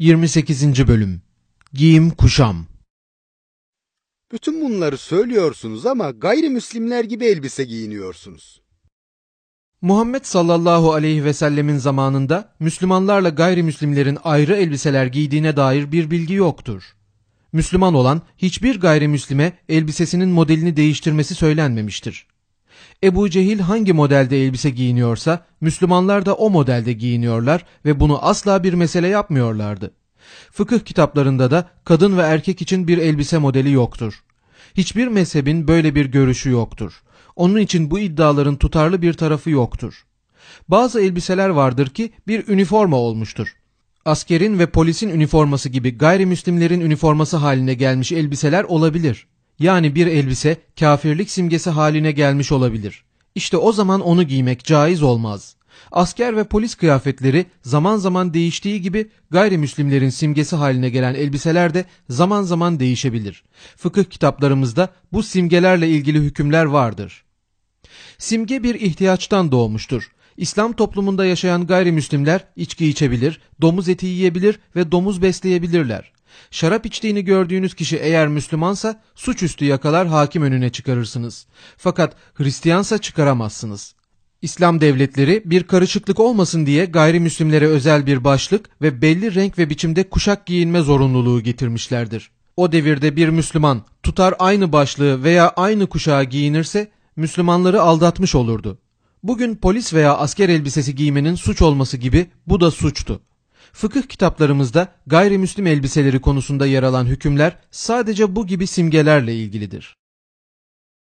28. Bölüm Giyim Kuşam Bütün bunları söylüyorsunuz ama gayrimüslimler gibi elbise giyiniyorsunuz. Muhammed sallallahu aleyhi ve sellemin zamanında Müslümanlarla gayrimüslimlerin ayrı elbiseler giydiğine dair bir bilgi yoktur. Müslüman olan hiçbir gayrimüslime elbisesinin modelini değiştirmesi söylenmemiştir. Ebu Cehil hangi modelde elbise giyiniyorsa Müslümanlar da o modelde giyiniyorlar ve bunu asla bir mesele yapmıyorlardı. Fıkıh kitaplarında da kadın ve erkek için bir elbise modeli yoktur. Hiçbir mezhebin böyle bir görüşü yoktur. Onun için bu iddiaların tutarlı bir tarafı yoktur. Bazı elbiseler vardır ki bir üniforma olmuştur. Askerin ve polisin üniforması gibi gayrimüslimlerin üniforması haline gelmiş elbiseler olabilir. Yani bir elbise kafirlik simgesi haline gelmiş olabilir. İşte o zaman onu giymek caiz olmaz. Asker ve polis kıyafetleri zaman zaman değiştiği gibi gayrimüslimlerin simgesi haline gelen elbiseler de zaman zaman değişebilir. Fıkıh kitaplarımızda bu simgelerle ilgili hükümler vardır. Simge bir ihtiyaçtan doğmuştur. İslam toplumunda yaşayan gayrimüslimler içki içebilir, domuz eti yiyebilir ve domuz besleyebilirler. Şarap içtiğini gördüğünüz kişi eğer Müslümansa suçüstü yakalar hakim önüne çıkarırsınız. Fakat Hristiyansa çıkaramazsınız. İslam devletleri bir karışıklık olmasın diye gayrimüslimlere özel bir başlık ve belli renk ve biçimde kuşak giyinme zorunluluğu getirmişlerdir. O devirde bir Müslüman tutar aynı başlığı veya aynı kuşağı giyinirse Müslümanları aldatmış olurdu. Bugün polis veya asker elbisesi giymenin suç olması gibi bu da suçtu. Fıkıh kitaplarımızda gayrimüslim elbiseleri konusunda yer alan hükümler sadece bu gibi simgelerle ilgilidir.